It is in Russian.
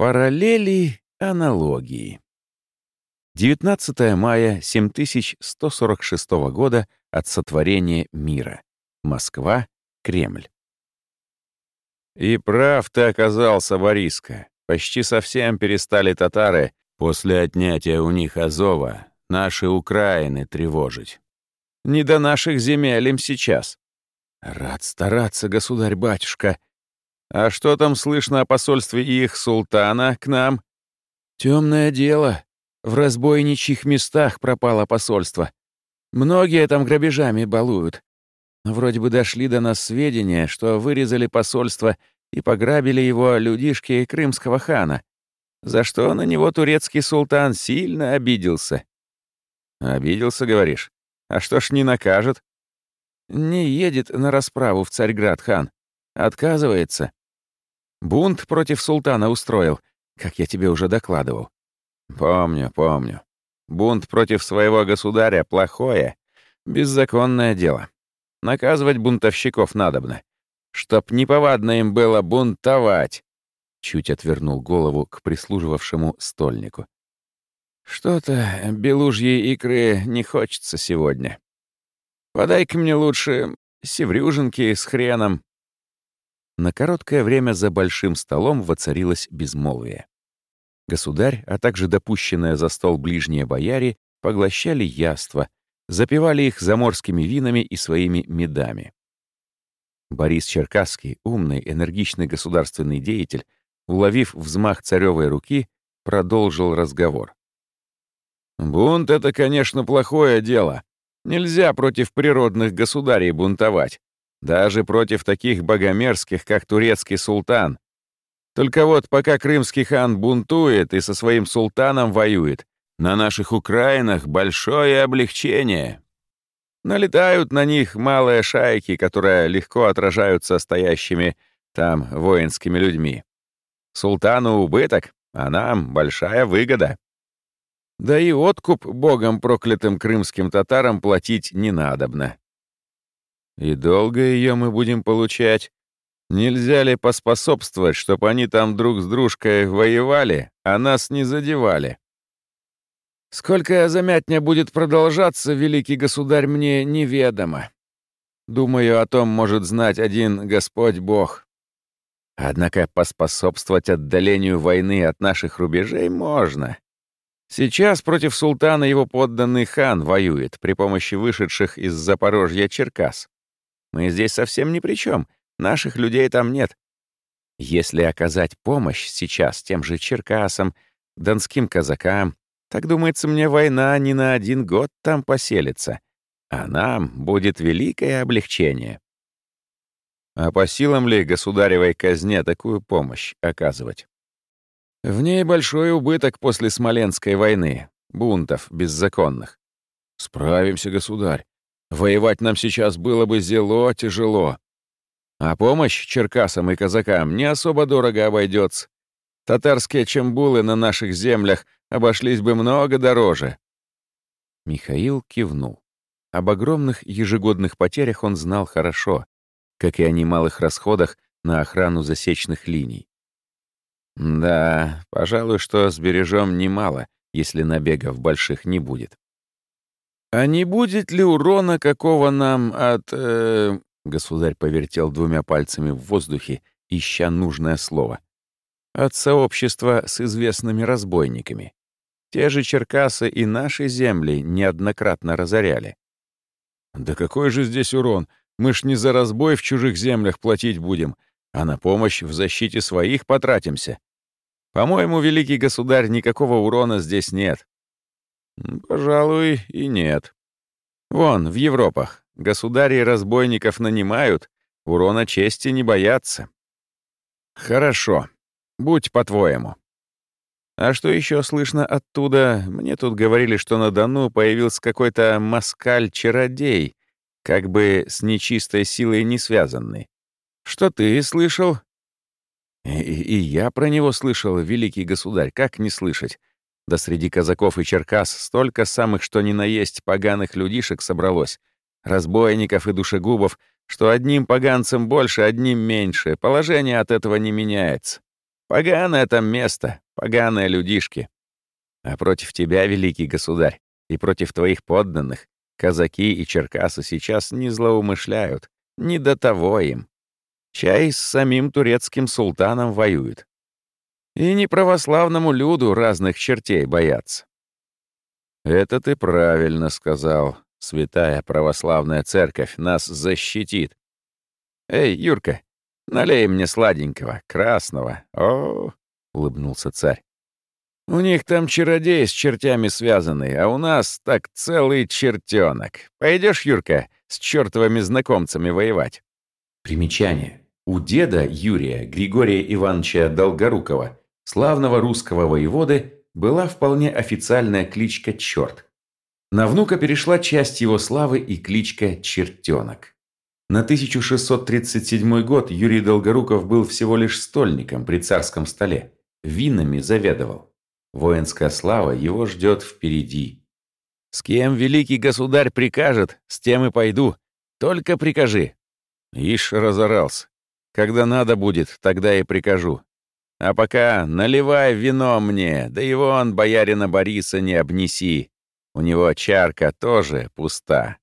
Параллели, аналогии. 19 мая 7146 года от сотворения мира. Москва, Кремль. И прав ты оказался, Бориска. Почти совсем перестали татары после отнятия у них Азова наши Украины тревожить. Не до наших земель им сейчас. Рад стараться, государь-батюшка, а что там слышно о посольстве их султана к нам? Темное дело. В разбойничьих местах пропало посольство. Многие там грабежами балуют. Вроде бы дошли до нас сведения, что вырезали посольство и пограбили его людишки крымского хана, за что на него турецкий султан сильно обиделся. Обиделся, говоришь? А что ж не накажет? Не едет на расправу в Царьград хан. Отказывается. Бунт против султана устроил, как я тебе уже докладывал. Помню, помню. Бунт против своего государя — плохое, беззаконное дело. Наказывать бунтовщиков надобно. Чтоб неповадно им было бунтовать. Чуть отвернул голову к прислуживавшему стольнику. Что-то белужьей икры не хочется сегодня. Подай-ка мне лучше севрюжинки с хреном, на короткое время за большим столом воцарилось безмолвие. Государь, а также допущенные за стол ближние бояре, поглощали яства, запивали их заморскими винами и своими медами. Борис Черкасский, умный, энергичный государственный деятель, уловив взмах царевой руки, продолжил разговор. «Бунт — это, конечно, плохое дело. Нельзя против природных государей бунтовать. Даже против таких богомерзких, как турецкий султан. Только вот пока крымский хан бунтует и со своим султаном воюет, на наших Украинах большое облегчение. Налетают на них малые шайки, которые легко отражаются стоящими там воинскими людьми. Султану убыток, а нам большая выгода. Да и откуп богом проклятым крымским татарам платить не надобно. И долго ее мы будем получать? Нельзя ли поспособствовать, чтобы они там друг с дружкой воевали, а нас не задевали? Сколько замятня будет продолжаться, великий государь, мне неведомо. Думаю, о том может знать один Господь Бог. Однако поспособствовать отдалению войны от наших рубежей можно. Сейчас против султана его подданный хан воюет при помощи вышедших из Запорожья Черкас. Мы здесь совсем ни при чем. Наших людей там нет. Если оказать помощь сейчас тем же черкасам, донским казакам, так, думается мне, война не на один год там поселится, а нам будет великое облегчение. А по силам ли государевой казне такую помощь оказывать? В ней большой убыток после Смоленской войны, бунтов беззаконных. Справимся, государь. Воевать нам сейчас было бы зело тяжело. А помощь черкасам и казакам не особо дорого обойдется. Татарские чембулы на наших землях обошлись бы много дороже. Михаил кивнул. Об огромных ежегодных потерях он знал хорошо, как и о немалых расходах на охрану засечных линий. Да, пожалуй, что сбережем немало, если набегов больших не будет. «А не будет ли урона какого нам от...» э... Государь повертел двумя пальцами в воздухе, ища нужное слово. «От сообщества с известными разбойниками. Те же Черкасы и наши земли неоднократно разоряли». «Да какой же здесь урон? Мы ж не за разбой в чужих землях платить будем, а на помощь в защите своих потратимся. По-моему, великий государь, никакого урона здесь нет. Пожалуй, и нет. Вон, в Европах, государей разбойников нанимают, урона чести не боятся. Хорошо, будь по-твоему. А что еще слышно оттуда? Мне тут говорили, что на Дону появился какой-то москаль-чародей, как бы с нечистой силой не связанный. Что ты слышал? И, и я про него слышал, великий государь, как не слышать? Да среди казаков и черкас столько самых, что ни на есть, поганых людишек собралось, разбойников и душегубов, что одним поганцем больше, одним меньше, положение от этого не меняется. Поганое там место, поганые людишки. А против тебя, великий государь, и против твоих подданных, казаки и черкасы сейчас не злоумышляют, не до того им. Чай с самим турецким султаном воюют. И не православному люду разных чертей боятся. «Это ты правильно сказал. Святая православная церковь нас защитит. Эй, Юрка, налей мне сладенького, красного. О, — улыбнулся царь. У них там чародей с чертями связанный, а у нас так целый чертенок. Пойдешь, Юрка, с чертовыми знакомцами воевать? Примечание. У деда Юрия Григория Ивановича Долгорукова, славного русского воеводы, была вполне официальная кличка «Черт». На внука перешла часть его славы и кличка «Чертенок». На 1637 год Юрий Долгоруков был всего лишь стольником при царском столе. Винами заведовал. Воинская слава его ждет впереди. «С кем великий государь прикажет, с тем и пойду. Только прикажи». Ишь разорался. «Когда надо будет, тогда и прикажу. А пока наливай вино мне, да и вон боярина Бориса не обнеси. У него чарка тоже пуста.